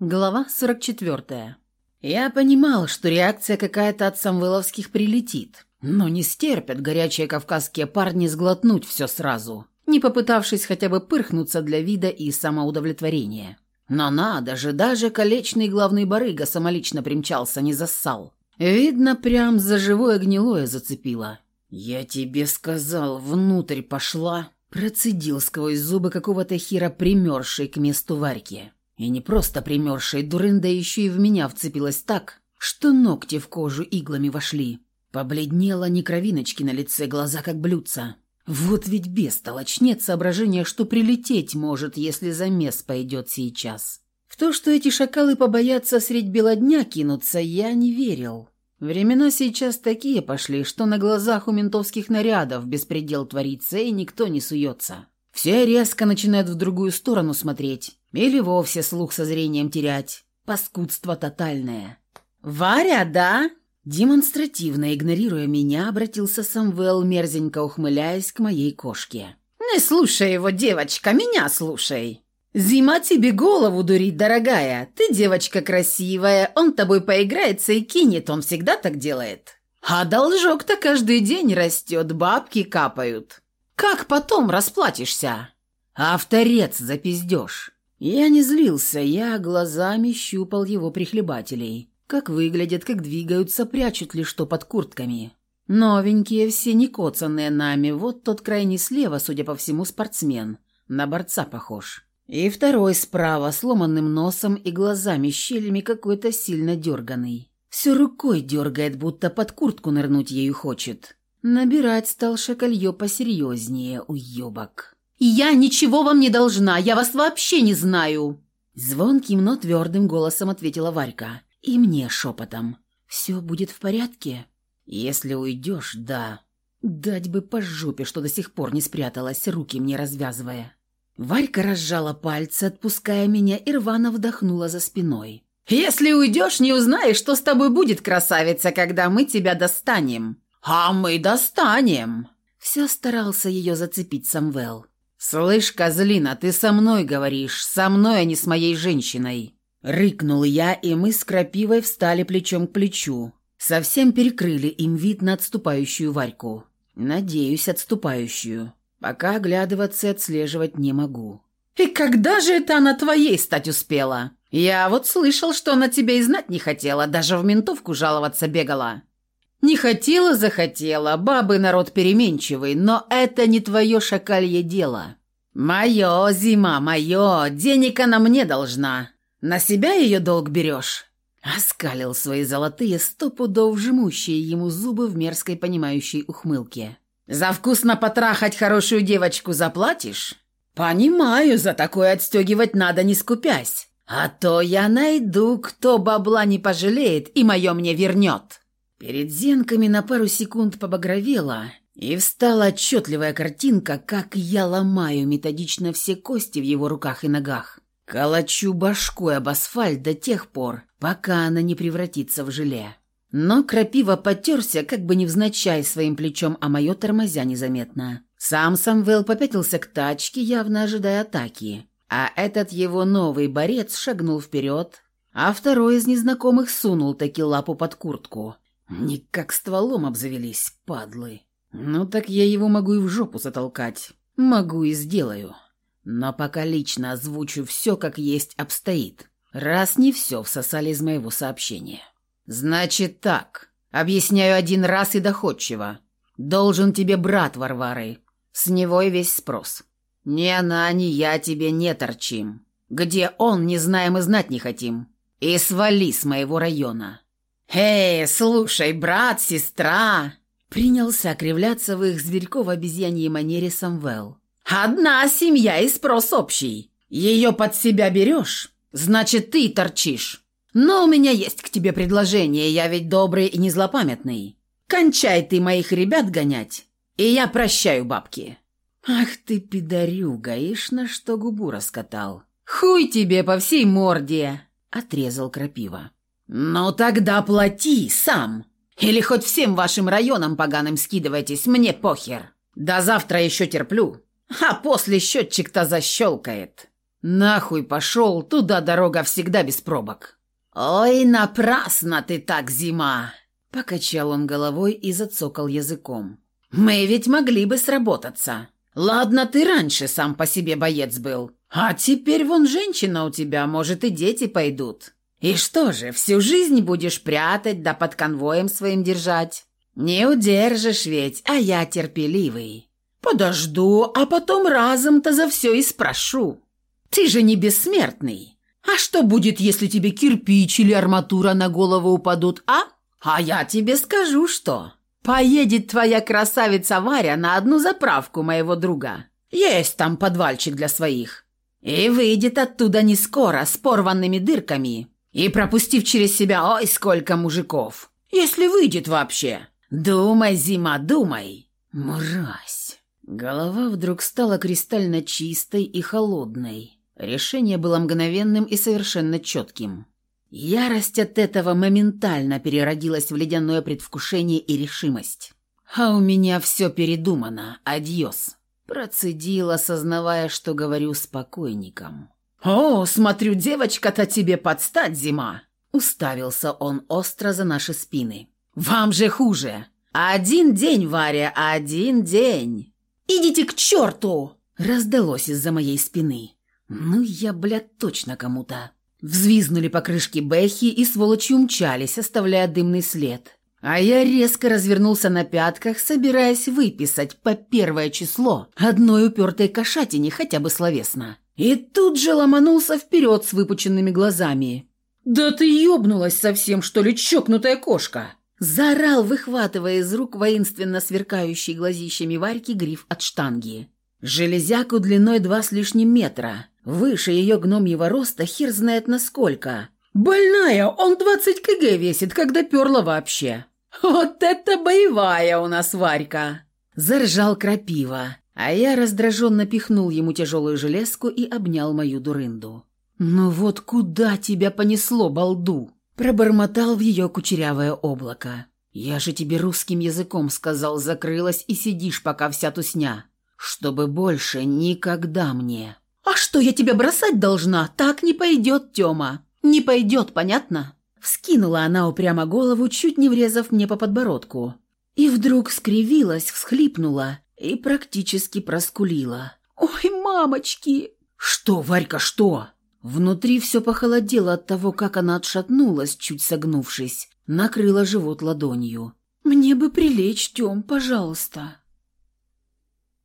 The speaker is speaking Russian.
Глава 44. Я понимал, что реакция какая-то от самвеловских прилетит, но не стерпят горячие кавказские парни сглотнуть все сразу, не попытавшись хотя бы пырхнуться для вида и самоудовлетворения. Но надо же, даже колечный главный барыга самолично примчался, не зассал. Видно, прям за живое гнилое зацепило. «Я тебе сказал, внутрь пошла!» Процедил сквозь зубы какого-то хера примершей к месту Варьки. И не просто примершей, дурында еще и в меня вцепилась так, что ногти в кожу иглами вошли. Побледнела ни кровиночки на лице, глаза как блюдца. Вот ведь бестолочь, нет соображения, что прилететь может, если замес пойдет сейчас. В то, что эти шакалы побоятся средь бела дня кинуться, я не верил. Времена сейчас такие пошли, что на глазах у ментовских нарядов беспредел творится, и никто не суется. Все резко начинают в другую сторону смотреть. Или вовсе слух со зрением терять. Паскудство тотальное. «Варя, да?» Демонстративно игнорируя меня, обратился Самвел, мерзенько ухмыляясь к моей кошке. «Не слушай его, девочка, меня слушай!» «Зима тебе голову дурить, дорогая. Ты девочка красивая, он тобой поиграется и кинет, он всегда так делает. А должок-то каждый день растет, бабки капают. Как потом расплатишься? Авторец запиздешь. Я не злился, я глазами щупал его прихлебателей. Как выглядят, как двигаются, прячут ли что под куртками. Новенькие все, не коцанные нами, вот тот крайний слева, судя по всему, спортсмен. На борца похож. И второй справа, сломанным носом и глазами щелями какой-то сильно дерганый. Все рукой дергает, будто под куртку нырнуть ею хочет. Набирать стал шакалье посерьезнее, уебок. «Я ничего вам не должна, я вас вообще не знаю!» Звонким, но твердым голосом ответила Варька. И мне шепотом. «Все будет в порядке?» «Если уйдешь, да». Дать бы по жопе, что до сих пор не спряталась, руки мне развязывая. Варька разжала пальцы, отпуская меня, и рвано вдохнула за спиной. «Если уйдешь, не узнаешь, что с тобой будет, красавица, когда мы тебя достанем. «А мы достанем!» Все старался ее зацепить Самвел. «Слышь, козлина, ты со мной говоришь, со мной, а не с моей женщиной!» Рыкнул я, и мы с Крапивой встали плечом к плечу. Совсем перекрыли им вид на отступающую Варьку. Надеюсь, отступающую. Пока оглядываться и отслеживать не могу. «И когда же это она твоей стать успела? Я вот слышал, что она тебя и знать не хотела, даже в ментовку жаловаться бегала. Не хотела, захотела, бабы народ переменчивый, но это не твое шакалье дело. Мое, зима, мое, денег она мне должна. На себя ее долг берешь?» Оскалил свои золотые, сто пудов жмущие ему зубы в мерзкой понимающей ухмылке. «За вкусно потрахать хорошую девочку заплатишь?» «Понимаю, за такое отстегивать надо, не скупясь. А то я найду, кто бабла не пожалеет и мое мне вернет». Перед зенками на пару секунд побагровела, и встала отчетливая картинка, как я ломаю методично все кости в его руках и ногах. Калачу башкой об асфальт до тех пор, пока она не превратится в желе. Но крапива потерся, как бы невзначай своим плечом, а мое тормозя незаметно. Сам Самвел попятился к тачке, явно ожидая атаки. А этот его новый борец шагнул вперед, а второй из незнакомых сунул таки лапу под куртку. Никак стволом обзавелись, падлы. Ну так я его могу и в жопу затолкать. Могу и сделаю. Но пока лично озвучу все, как есть обстоит. Раз не все всосали из моего сообщения. Значит так. Объясняю один раз и доходчиво. Должен тебе брат Варвары. С него и весь спрос. Ни она, ни я тебе не торчим. Где он, не знаем и знать не хотим. И свали с моего района. «Эй, слушай, брат, сестра!» Принялся кривляться в их зверьково-обезьяньей манере Самвел. «Одна семья и спрос общий. Ее под себя берешь, значит, ты торчишь. Но у меня есть к тебе предложение, я ведь добрый и не злопамятный. Кончай ты моих ребят гонять, и я прощаю бабки». «Ах ты, пидорюга, ишь на что губу раскатал. Хуй тебе по всей морде!» — отрезал крапива. «Ну тогда плати сам. Или хоть всем вашим районам поганым скидывайтесь, мне похер. До завтра еще терплю. А после счетчик-то защелкает». Нахуй пошел, туда дорога всегда без пробок. Ой, напрасно ты так, зима. Покачал он головой и зацокал языком. Мы ведь могли бы сработаться. Ладно, ты раньше сам по себе боец был. А теперь вон женщина у тебя, может, и дети пойдут. И что же, всю жизнь будешь прятать да под конвоем своим держать? Не удержишь ведь, а я терпеливый. Подожду, а потом разом-то за все и спрошу. Ты же не бессмертный. А что будет, если тебе кирпич или арматура на голову упадут, а? А я тебе скажу, что. Поедет твоя красавица Варя на одну заправку моего друга. Есть там подвальчик для своих. И выйдет оттуда не скоро, с порванными дырками. И пропустив через себя ой сколько мужиков. Если выйдет вообще. Думай, зима, думай. Мразь. Голова вдруг стала кристально чистой и холодной. Решение было мгновенным и совершенно четким. Ярость от этого моментально переродилась в ледяное предвкушение и решимость. «А у меня все передумано. Адьос». Процедила, осознавая, что говорю с покойником. «О, смотрю, девочка-то тебе подстать, зима!» Уставился он остро за наши спины. «Вам же хуже! Один день, Варя, один день!» «Идите к черту!» Раздалось из-за моей спины. «Ну я, блядь, точно кому-то». Взвизнули покрышки Бэхи и сволочи умчались, оставляя дымный след. А я резко развернулся на пятках, собираясь выписать по первое число одной упертой кошатине хотя бы словесно. И тут же ломанулся вперед с выпученными глазами. «Да ты ёбнулась совсем, что ли, чокнутая кошка!» Заорал, выхватывая из рук воинственно сверкающий глазищами Варьки гриф от штанги. Железяку длиной два с лишним метра. Выше ее гномьего роста хер знает насколько. «Больная! Он двадцать кг весит, когда перла вообще!» «Вот это боевая у нас Варька!» Заржал крапива, а я раздраженно пихнул ему тяжелую железку и обнял мою дурынду. «Ну вот куда тебя понесло, балду?» Пробормотал в ее кучерявое облако. «Я же тебе русским языком сказал, закрылась и сидишь, пока вся тусня чтобы больше никогда мне. А что я тебя бросать должна? Так не пойдет, Тёма. Не пойдет, понятно? Вскинула она упрямо голову, чуть не врезав мне по подбородку. И вдруг скривилась, всхлипнула и практически проскулила. «Ой, мамочки!» «Что, Варька, что?» Внутри все похолодело от того, как она отшатнулась, чуть согнувшись, накрыла живот ладонью. «Мне бы прилечь, Тём, пожалуйста».